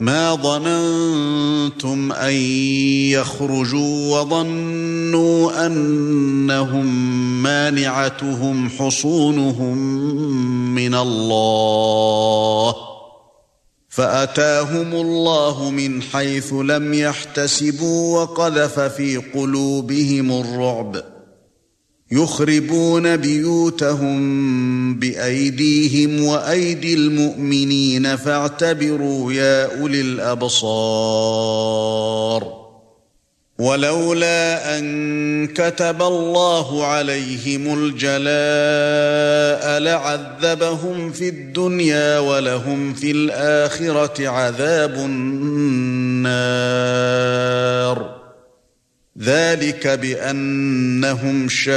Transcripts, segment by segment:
ما ظننتم أن يخرجوا وظنوا أنهم مانعتهم حصونهم من الله فأتاهم الله من حيث لم يحتسبوا وقذف في قلوبهم الرعب يخربون بيوتهم بأيديهم وأيدي المؤمنين فاعتبروا يا أولي الأبصار. ولولا أن كتب الله عليهم الجلاء لعذبهم في الدنيا ولهم في الآخرة عذاب النار. ذلك بأنهم شاقوا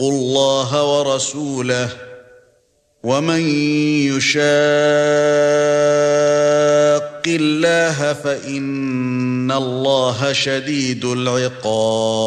الله ورسوله ومن يشاق الله فإن الله شديد العقاب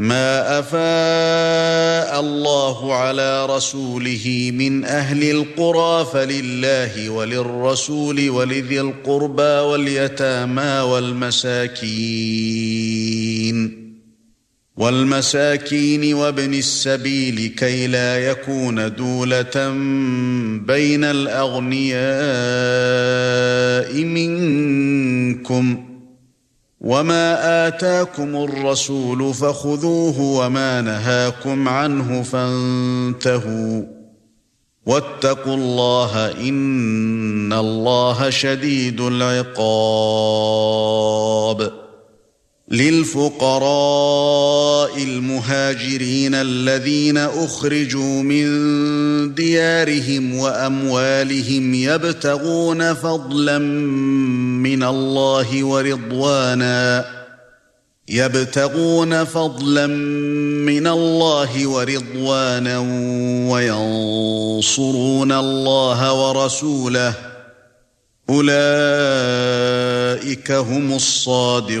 ما أفاء الله على رسوله من أهل القرى فلله وللرسول ولذي القربى واليتامى والمساكين. والمساكين وابن السبيل كي لا يكون دولة بين الأغنياء منكم. وما آتاكم الرسول فخذوه وما نهاكم عنه فانتهوا واتقوا الله إن الله شديد العقاب للفقراء المهاجرين الذين اخرجوا من ديارهم واموالهم يبتغون فضلا من الله ورضوانا يبتغون فضلا من الله ورضوانا وينصرون الله ورسوله. أولئك هم الصادقون.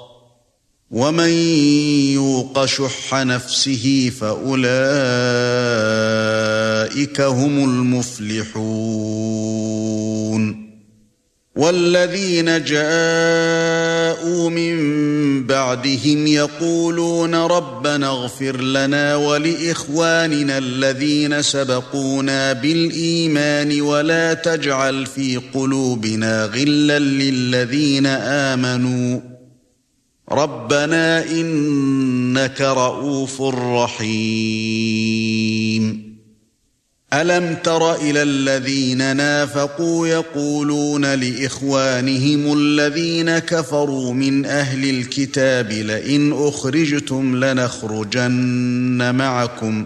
ومن يوق شح نفسه فأولئك هم المفلحون. والذين جاءوا من بعدهم يقولون ربنا اغفر لنا ولإخواننا الذين سبقونا بالإيمان ولا تجعل في قلوبنا غلا للذين آمنوا. ربنا إنك رؤوف رحيم. ألم تر إلى الذين نافقوا يقولون لإخوانهم الذين كفروا من أهل الكتاب لئن أخرجتم لنخرجن معكم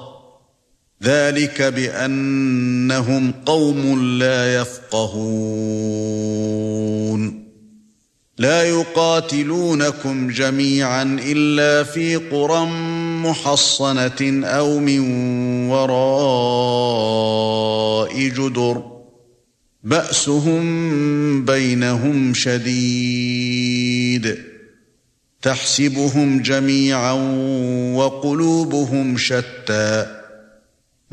ذلك بأنهم قوم لا يفقهون. لا يقاتلونكم جميعا إلا في قرى محصنة أو من وراء جدر. بأسهم بينهم شديد. تحسبهم جميعا وقلوبهم شتى.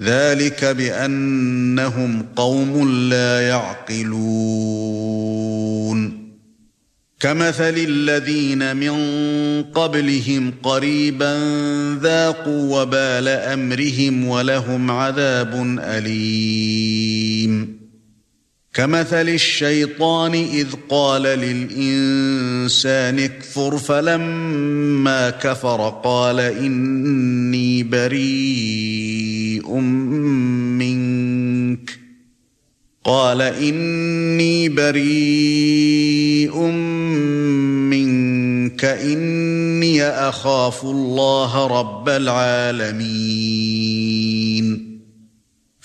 ذلك بأنهم قوم لا يعقلون. كمثل الذين من قبلهم قريبا ذاقوا وبال أمرهم ولهم عذاب أليم. كمثل الشيطان إذ قال للإنسان اكفر فلما كفر قال إني بريء منك. قال إني بريء منك. إني أخاف الله رب العالمين.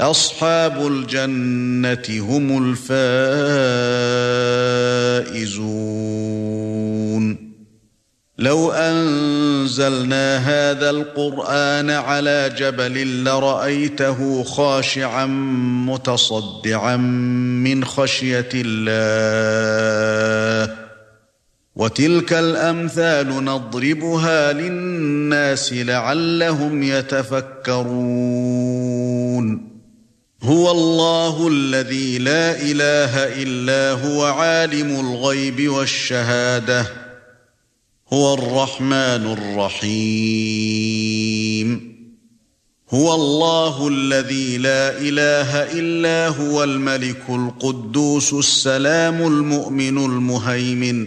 أصحاب الجنة هم الفائزون. لو أنزلنا هذا القرآن على جبل لرأيته خاشعا متصدعا من خشية الله. وتلك الأمثال نضربها للناس لعلهم يتفكرون. هو الله الذي لا اله الا هو عالم الغيب والشهاده. هو الرحمن الرحيم. هو الله الذي لا اله الا هو الملك القدوس السلام المؤمن المهيمن.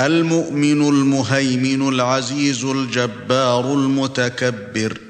المؤمن المهيمن العزيز الجبار المتكبر.